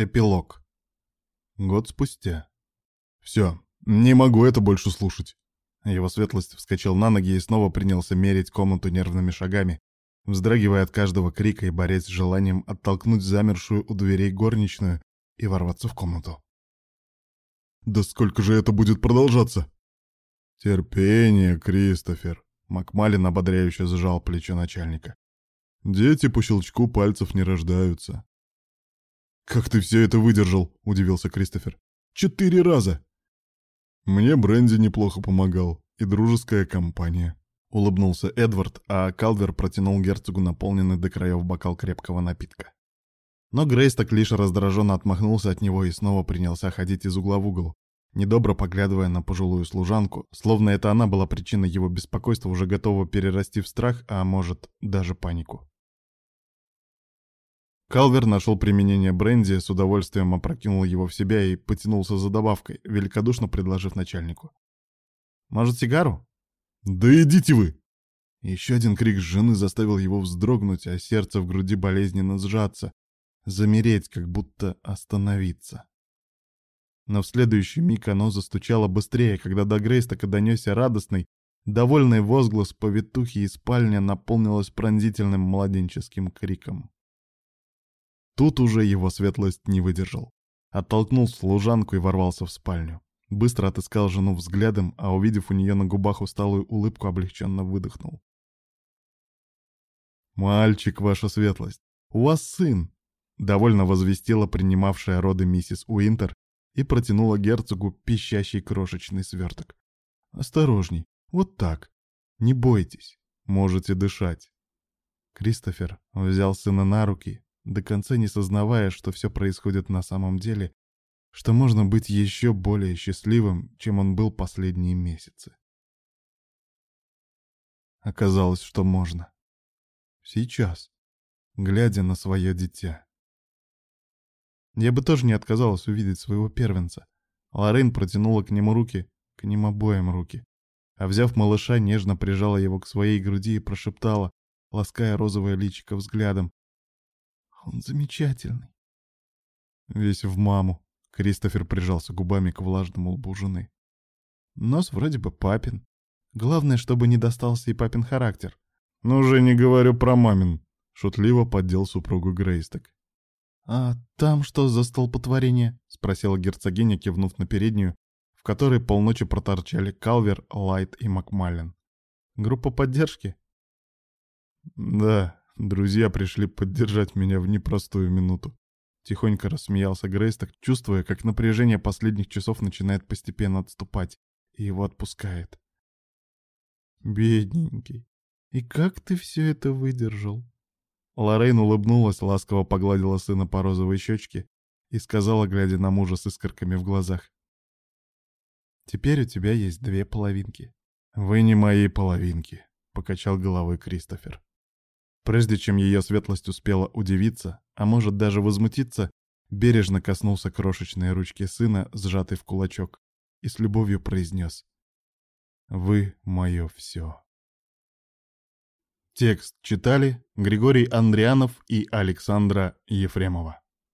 Эпилог. Год спустя. Все, не могу это больше слушать. Его светлость вскочил на ноги и снова принялся мерить комнату нервными шагами, вздрагивая от каждого крика и борясь с желанием оттолкнуть замершую у дверей горничную и ворваться в комнату. «Да сколько же это будет продолжаться?» «Терпение, Кристофер», — Макмалин ободряюще сжал плечо начальника. «Дети по щелчку пальцев не рождаются. «Как ты все это выдержал?» — удивился Кристофер. «Четыре раза!» «Мне Бренди неплохо помогал, и дружеская компания», — улыбнулся Эдвард, а Калвер протянул герцогу наполненный до краев бокал крепкого напитка. Но Грейс так лишь раздраженно отмахнулся от него и снова принялся ходить из угла в угол, недобро поглядывая на пожилую служанку, словно это она была причиной его беспокойства, уже готова перерасти в страх, а может, даже панику. Калвер нашел применение бренди, с удовольствием опрокинул его в себя и потянулся за добавкой, великодушно предложив начальнику. «Может, сигару?» «Да идите вы!» Еще один крик жены заставил его вздрогнуть, а сердце в груди болезненно сжаться, замереть, как будто остановиться. Но в следующий миг оно застучало быстрее, когда до Грейс так и донесся радостный, довольный возглас повитухи, и спальня наполнилась пронзительным младенческим криком. Тут уже его светлость не выдержал. Оттолкнул служанку и ворвался в спальню. Быстро отыскал жену взглядом, а увидев у нее на губах усталую улыбку, облегченно выдохнул. «Мальчик, ваша светлость, у вас сын!» Довольно возвестила принимавшая роды миссис Уинтер и протянула герцогу пищащий крошечный сверток. «Осторожней, вот так. Не бойтесь, можете дышать». Кристофер взял сына на руки, до конца не сознавая, что все происходит на самом деле, что можно быть еще более счастливым, чем он был последние месяцы. Оказалось, что можно. Сейчас, глядя на свое дитя. Я бы тоже не отказалась увидеть своего первенца. Лорен протянула к нему руки, к ним обоим руки. А взяв малыша, нежно прижала его к своей груди и прошептала, лаская розовое личико взглядом. Он замечательный. Весь в маму. Кристофер прижался губами к влажному лбу жены. Нос вроде бы папин. Главное, чтобы не достался и папин характер. Но уже не говорю про мамин. Шутливо поддел супругу Грейсток. «А там что за столпотворение?» — спросила герцогиня, кивнув на переднюю, в которой полночи проторчали Калвер, Лайт и Макмаллен. «Группа поддержки?» «Да, Друзья пришли поддержать меня в непростую минуту. Тихонько рассмеялся Грейсток, чувствуя, как напряжение последних часов начинает постепенно отступать, и его отпускает. «Бедненький, и как ты все это выдержал?» Лоррейн улыбнулась, ласково погладила сына по розовой щечке и сказала, глядя на мужа с искорками в глазах. «Теперь у тебя есть две половинки». «Вы не мои половинки», — покачал головой Кристофер. Прежде чем ее светлость успела удивиться, а может даже возмутиться, бережно коснулся крошечной ручки сына, сжатой в кулачок, и с любовью произнес «Вы мое все». Текст читали Григорий Андрианов и Александра Ефремова.